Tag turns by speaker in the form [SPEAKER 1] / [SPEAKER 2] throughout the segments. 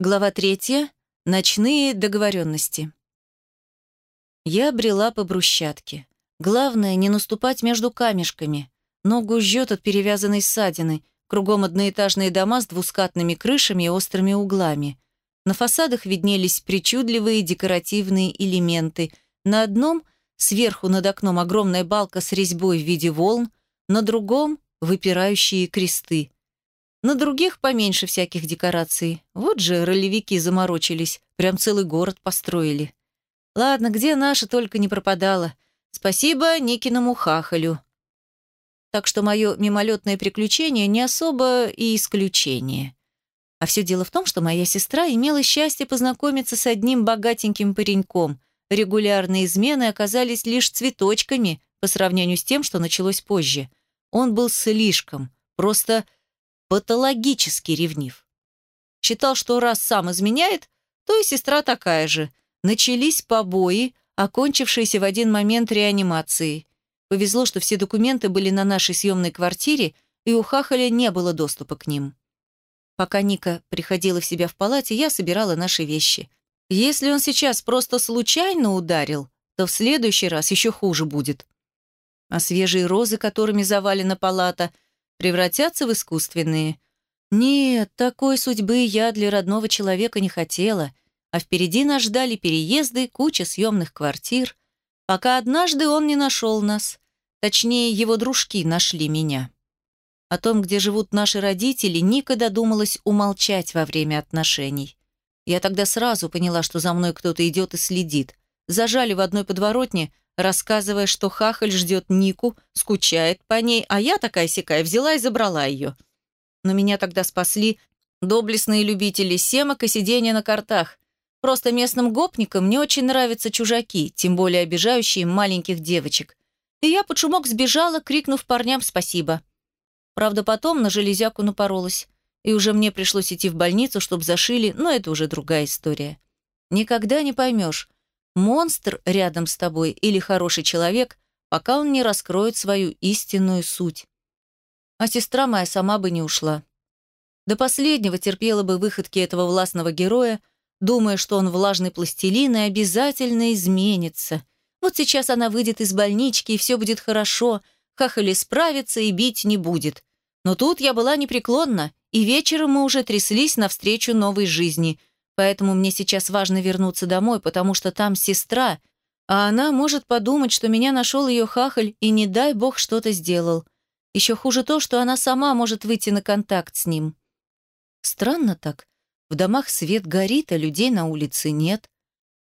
[SPEAKER 1] Глава третья. Ночные договоренности. Я брела по брусчатке. Главное, не наступать между камешками. Ногу жжет от перевязанной ссадины. Кругом одноэтажные дома с двускатными крышами и острыми углами. На фасадах виднелись причудливые декоративные элементы. На одном, сверху над окном, огромная балка с резьбой в виде волн, на другом — выпирающие кресты. На других поменьше всяких декораций. Вот же ролевики заморочились, прям целый город построили. Ладно, где наша только не пропадала. Спасибо Никиному хахалю. Так что мое мимолетное приключение не особо и исключение. А все дело в том, что моя сестра имела счастье познакомиться с одним богатеньким пареньком. Регулярные измены оказались лишь цветочками по сравнению с тем, что началось позже. Он был слишком, просто патологически ревнив. Считал, что раз сам изменяет, то и сестра такая же. Начались побои, окончившиеся в один момент реанимацией. Повезло, что все документы были на нашей съемной квартире, и у Хахаля не было доступа к ним. Пока Ника приходила в себя в палате, я собирала наши вещи. Если он сейчас просто случайно ударил, то в следующий раз еще хуже будет. А свежие розы, которыми завалена палата, превратятся в искусственные. Нет, такой судьбы я для родного человека не хотела, а впереди нас ждали переезды, куча съемных квартир, пока однажды он не нашел нас. Точнее, его дружки нашли меня. О том, где живут наши родители, Ника додумалась умолчать во время отношений. Я тогда сразу поняла, что за мной кто-то идет и следит. Зажали в одной подворотне, рассказывая, что Хахаль ждет Нику, скучает по ней, а я такая-сякая взяла и забрала ее. Но меня тогда спасли доблестные любители семок и сидения на картах. Просто местным гопникам не очень нравятся чужаки, тем более обижающие маленьких девочек. И я под шумок сбежала, крикнув парням спасибо. Правда, потом на железяку напоролась. И уже мне пришлось идти в больницу, чтобы зашили, но это уже другая история. Никогда не поймешь, монстр рядом с тобой или хороший человек, пока он не раскроет свою истинную суть. А сестра моя сама бы не ушла. До последнего терпела бы выходки этого властного героя, думая, что он влажный пластилин и обязательно изменится. Вот сейчас она выйдет из больнички, и все будет хорошо, Хахали справится и бить не будет. Но тут я была непреклонна, и вечером мы уже тряслись навстречу новой жизни. Поэтому мне сейчас важно вернуться домой, потому что там сестра, а она может подумать, что меня нашел ее хахаль и не дай бог что-то сделал. Еще хуже то, что она сама может выйти на контакт с ним. Странно так. В домах свет горит, а людей на улице нет.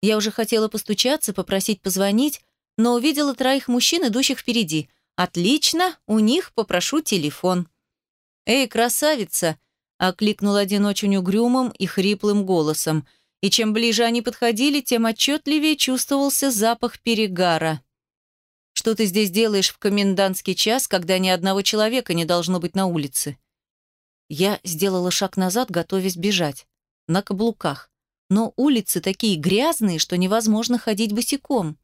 [SPEAKER 1] Я уже хотела постучаться, попросить позвонить, но увидела троих мужчин, идущих впереди. Отлично, у них попрошу телефон. «Эй, красавица!» — окликнул один очень угрюмым и хриплым голосом. И чем ближе они подходили, тем отчетливее чувствовался запах перегара. «Что ты здесь делаешь в комендантский час, когда ни одного человека не должно быть на улице?» Я сделала шаг назад, готовясь бежать. На каблуках. Но улицы такие грязные, что невозможно ходить босиком.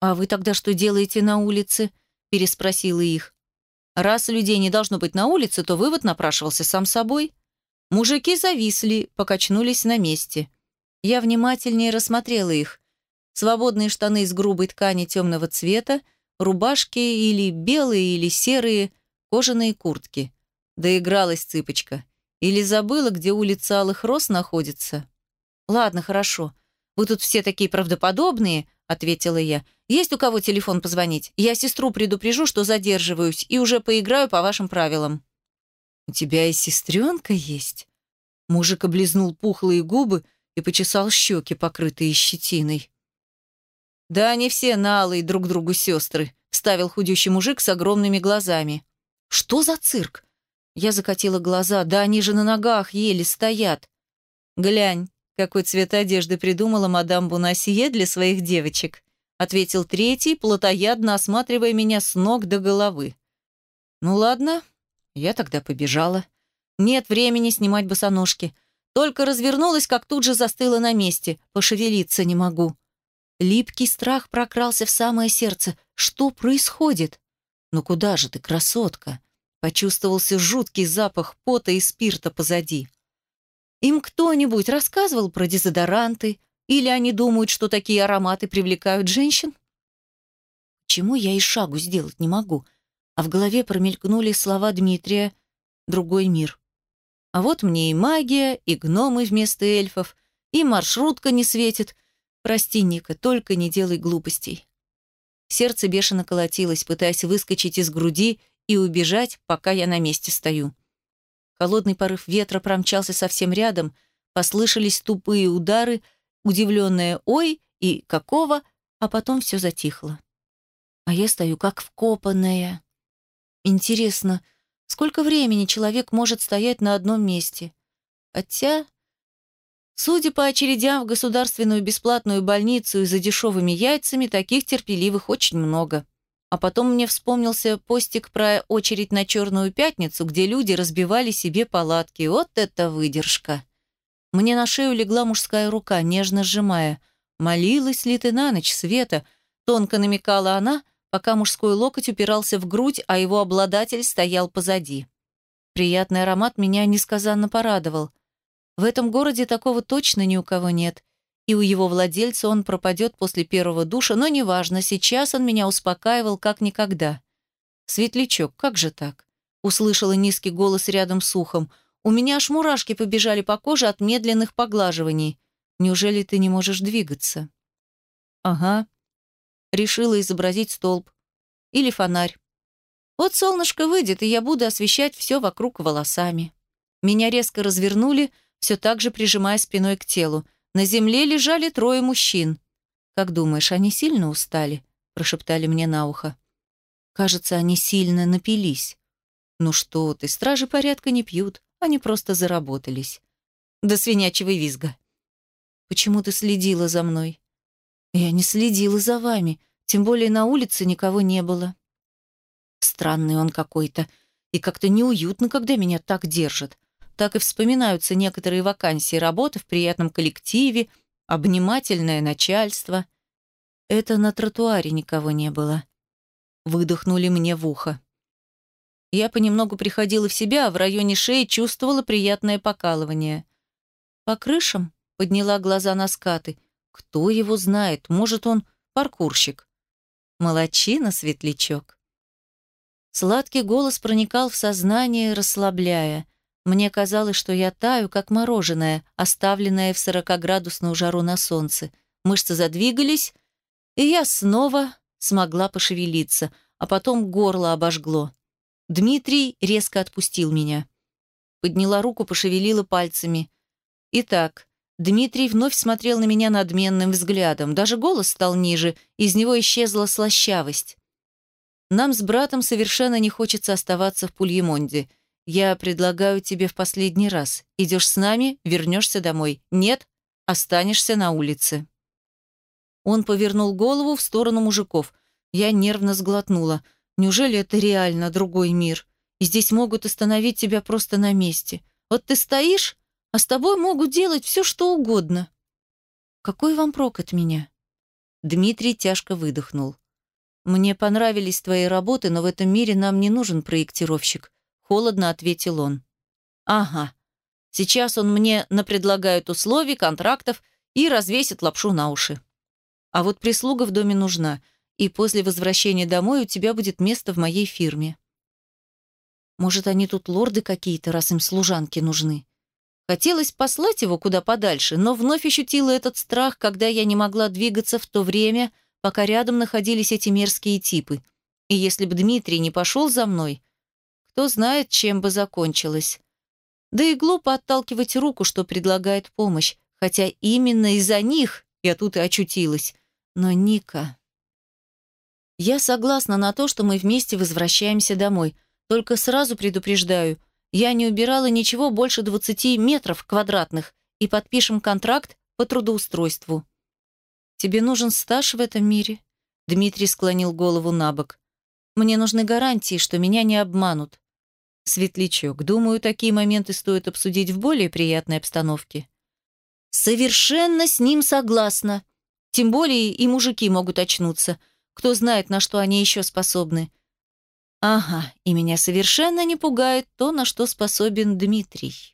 [SPEAKER 1] «А вы тогда что делаете на улице?» – переспросила их. Раз людей не должно быть на улице, то вывод напрашивался сам собой. Мужики зависли, покачнулись на месте. Я внимательнее рассмотрела их. Свободные штаны из грубой ткани темного цвета, рубашки или белые, или серые, кожаные куртки. Доигралась цыпочка. Или забыла, где улица Алых Роз находится. Ладно, хорошо. Вы тут все такие правдоподобные, — ответила я. «Есть у кого телефон позвонить? Я сестру предупрежу, что задерживаюсь, и уже поиграю по вашим правилам». «У тебя и сестренка есть?» Мужик облизнул пухлые губы и почесал щеки, покрытые щетиной. «Да они все налые друг другу сестры», — вставил худющий мужик с огромными глазами. «Что за цирк?» Я закатила глаза. «Да они же на ногах еле стоят». «Глянь, какой цвет одежды придумала мадам Бунасье для своих девочек? Ответил третий, плотоядно осматривая меня с ног до головы. Ну ладно, я тогда побежала. Нет времени снимать босоножки. Только развернулась, как тут же застыла на месте. Пошевелиться не могу. Липкий страх прокрался в самое сердце. Что происходит? Ну куда же ты, красотка? Почувствовался жуткий запах пота и спирта позади. Им кто-нибудь рассказывал про дезодоранты? Или они думают, что такие ароматы привлекают женщин? Чему я и шагу сделать не могу? А в голове промелькнули слова Дмитрия «Другой мир». А вот мне и магия, и гномы вместо эльфов, и маршрутка не светит. Прости, Ника, только не делай глупостей. Сердце бешено колотилось, пытаясь выскочить из груди и убежать, пока я на месте стою. Холодный порыв ветра промчался совсем рядом, послышались тупые удары, удивленное «ой» и «какого», а потом все затихло. А я стою как вкопанная. Интересно, сколько времени человек может стоять на одном месте? Хотя, судя по очередям в государственную бесплатную больницу и за дешевыми яйцами, таких терпеливых очень много. А потом мне вспомнился постик про очередь на Черную Пятницу, где люди разбивали себе палатки. Вот это выдержка! Мне на шею легла мужская рука, нежно сжимая. «Молилась ли ты на ночь, Света?» Тонко намекала она, пока мужской локоть упирался в грудь, а его обладатель стоял позади. Приятный аромат меня несказанно порадовал. В этом городе такого точно ни у кого нет и у его владельца он пропадет после первого душа, но неважно, сейчас он меня успокаивал как никогда. «Светлячок, как же так?» Услышала низкий голос рядом с ухом. «У меня аж мурашки побежали по коже от медленных поглаживаний. Неужели ты не можешь двигаться?» «Ага». Решила изобразить столб. Или фонарь. Вот солнышко выйдет, и я буду освещать все вокруг волосами. Меня резко развернули, все так же прижимая спиной к телу. На земле лежали трое мужчин. «Как думаешь, они сильно устали?» – прошептали мне на ухо. «Кажется, они сильно напились». «Ну что ты, стражи порядка не пьют, они просто заработались». «До свинячьего визга». «Почему ты следила за мной?» «Я не следила за вами, тем более на улице никого не было». Странный он какой-то, и как-то неуютно, когда меня так держат так и вспоминаются некоторые вакансии работы в приятном коллективе, обнимательное начальство. Это на тротуаре никого не было. Выдохнули мне в ухо. Я понемногу приходила в себя, а в районе шеи чувствовала приятное покалывание. По крышам подняла глаза на скаты. Кто его знает, может, он паркурщик. Молодчина, светлячок. Сладкий голос проникал в сознание, расслабляя. Мне казалось, что я таю, как мороженое, оставленное в сорокоградусную жару на солнце. Мышцы задвигались, и я снова смогла пошевелиться, а потом горло обожгло. Дмитрий резко отпустил меня. Подняла руку, пошевелила пальцами. Итак, Дмитрий вновь смотрел на меня надменным взглядом. Даже голос стал ниже, из него исчезла слащавость. Нам с братом совершенно не хочется оставаться в Пульемонде — я предлагаю тебе в последний раз. Идешь с нами, вернешься домой. Нет, останешься на улице». Он повернул голову в сторону мужиков. Я нервно сглотнула. Неужели это реально другой мир? И здесь могут остановить тебя просто на месте. Вот ты стоишь, а с тобой могут делать все, что угодно. Какой вам прок от меня? Дмитрий тяжко выдохнул. Мне понравились твои работы, но в этом мире нам не нужен проектировщик. Холодно ответил он. Ага. Сейчас он мне напредлагает условий, контрактов и развесит лапшу на уши. А вот прислуга в доме нужна, и после возвращения домой у тебя будет место в моей фирме. Может, они тут лорды какие-то, раз им служанки нужны. Хотелось послать его куда подальше, но вновь ощутила этот страх, когда я не могла двигаться в то время, пока рядом находились эти мерзкие типы. И если бы Дмитрий не пошел за мной, кто знает, чем бы закончилось. Да и глупо отталкивать руку, что предлагает помощь, хотя именно из-за них я тут и очутилась. Но Ника... Я согласна на то, что мы вместе возвращаемся домой. Только сразу предупреждаю, я не убирала ничего больше 20 метров квадратных и подпишем контракт по трудоустройству. Тебе нужен стаж в этом мире? Дмитрий склонил голову на бок. Мне нужны гарантии, что меня не обманут. Светлячок, думаю, такие моменты стоит обсудить в более приятной обстановке. Совершенно с ним согласна. Тем более и мужики могут очнуться. Кто знает, на что они еще способны. Ага, и меня совершенно не пугает то, на что способен Дмитрий.